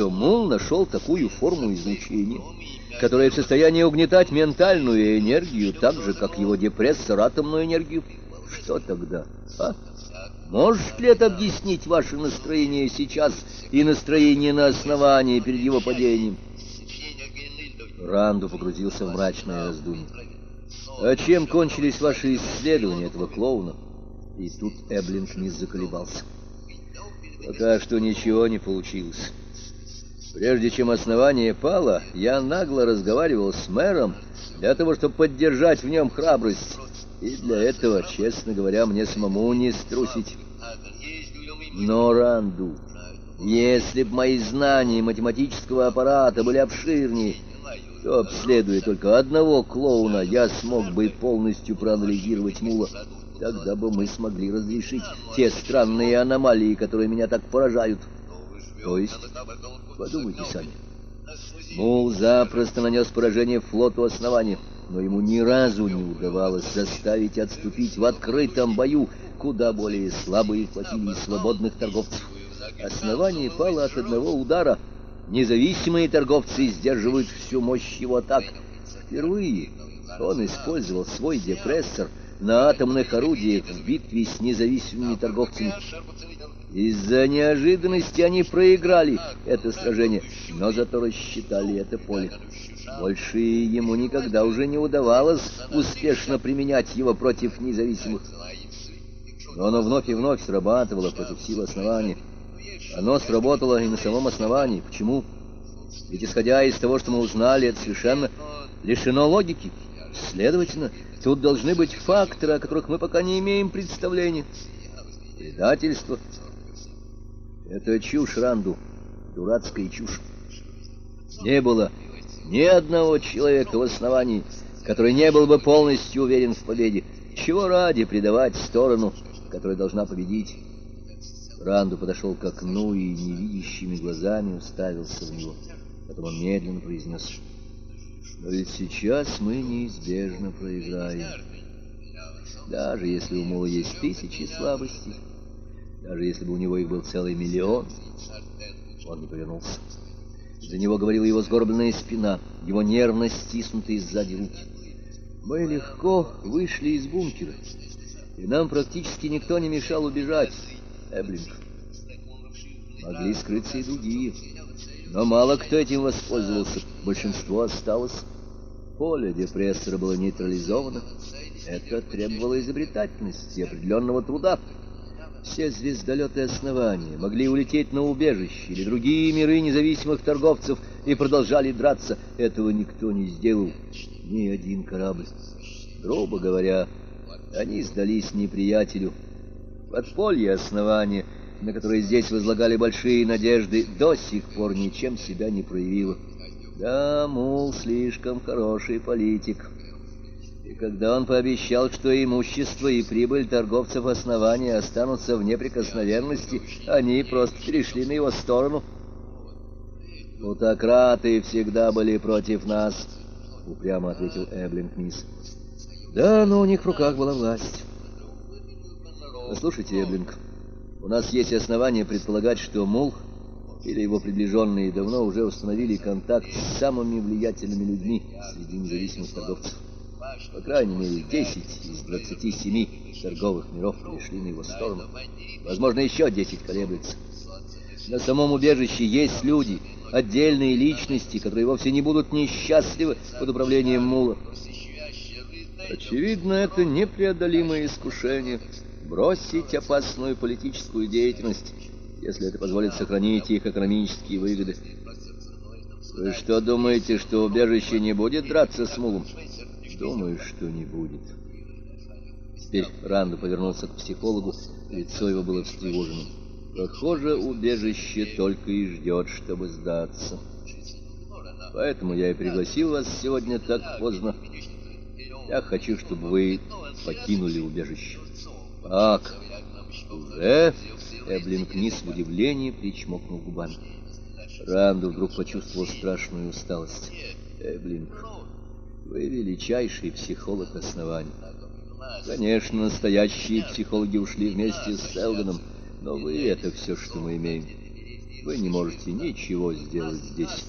что Мул нашел такую форму излучения, которая в состоянии угнетать ментальную энергию, так же, как его депрессор атомную энергию. Что тогда, а? Может ли это объяснить ваше настроение сейчас и настроение на основании перед его падением? Ранду погрузился в мрачное раздумье. А чем кончились ваши исследования этого клоуна? И тут Эблинг не заколебался. Пока что ничего не получилось. Прежде чем основание пало, я нагло разговаривал с мэром для того, чтобы поддержать в нем храбрость. И для этого, честно говоря, мне самому не струсить. Но Ранду, если б мои знания математического аппарата были обширнее, то, обследуя только одного клоуна, я смог бы полностью проанализировать Мула. Тогда бы мы смогли разрешить те странные аномалии, которые меня так поражают. То есть, подумайте сами. Мул запросто нанес поражение флоту основания, но ему ни разу не удавалось заставить отступить в открытом бою куда более слабые флотилии свободных торговцев. Основание пало от одного удара. Независимые торговцы сдерживают всю мощь его атак. Впервые он использовал свой депрессор — на атомных орудиях в битве с независимыми торговцами. Из-за неожиданности они проиграли это сражение, но зато рассчитали это поле. Больше ему никогда уже не удавалось успешно применять его против независимых. Но оно вновь и вновь срабатывало против сил основания. Оно сработало и на самом основании. Почему? Ведь исходя из того, что мы узнали, это совершенно лишено логики. Следовательно, тут должны быть факторы, о которых мы пока не имеем представления. Предательство. Это чушь, Ранду. Дурацкая чушь. Не было ни одного человека в основании, который не был бы полностью уверен в победе. Чего ради предавать сторону, которая должна победить? Ранду подошел к окну и невидящими глазами уставился в него. Потом он медленно произнес но ведь сейчас мы неизбежно проиграем. Даже если у Мула есть тысячи слабостей, даже если бы у него их был целый миллион, он не повернулся. За него говорила его сгорбленная спина, его нервно стиснутые сзади руки. Мы легко вышли из бункера, и нам практически никто не мешал убежать, Эблинг. Могли скрыться и другие, но мало кто этим воспользовался, большинство осталось. Поле депрессора было нейтрализовано. Это требовало изобретательности и определенного труда. Все звездолеты основания могли улететь на убежище или другие миры независимых торговцев и продолжали драться. Этого никто не сделал, ни один корабль. Грубо говоря, они сдались неприятелю. Подполье основания, на которое здесь возлагали большие надежды, до сих пор ничем себя не проявило. Да, Мул слишком хороший политик. И когда он пообещал, что имущество и прибыль торговцев основания останутся в неприкосновенности, они просто перешли на его сторону. «Плутократы всегда были против нас», — упрямо ответил Эблинг Мисс. «Да, но у них в руках была власть». «Послушайте, Эблинг, у нас есть основания предполагать, что Мул или его приближенные давно уже установили контакт с самыми влиятельными людьми среди независимых торговцев. По крайней мере, 10 из 27 торговых миров перешли на его сторону. Возможно, еще 10 колеблется. На самом убежище есть люди, отдельные личности, которые вовсе не будут несчастливы под управлением Мула. Очевидно, это непреодолимое искушение бросить опасную политическую деятельность если это позволит сохранить их экономические выгоды. Вы что думаете, что убежище не будет драться с Мулом? Думаю, что не будет. Теперь Ранду повернулся к психологу, лицо его было встревоженным. Похоже, убежище только и ждет, чтобы сдаться. Поэтому я и пригласил вас сегодня так поздно. Я хочу, чтобы вы покинули убежище. Так, уже Эблинг Низ в удивлении причмокнул губами. Ранду вдруг почувствовал страшную усталость. Эблинг, вы величайший психолог основания. Конечно, настоящие психологи ушли вместе с Селдоном, но вы — это все, что мы имеем. Вы не можете ничего сделать здесь.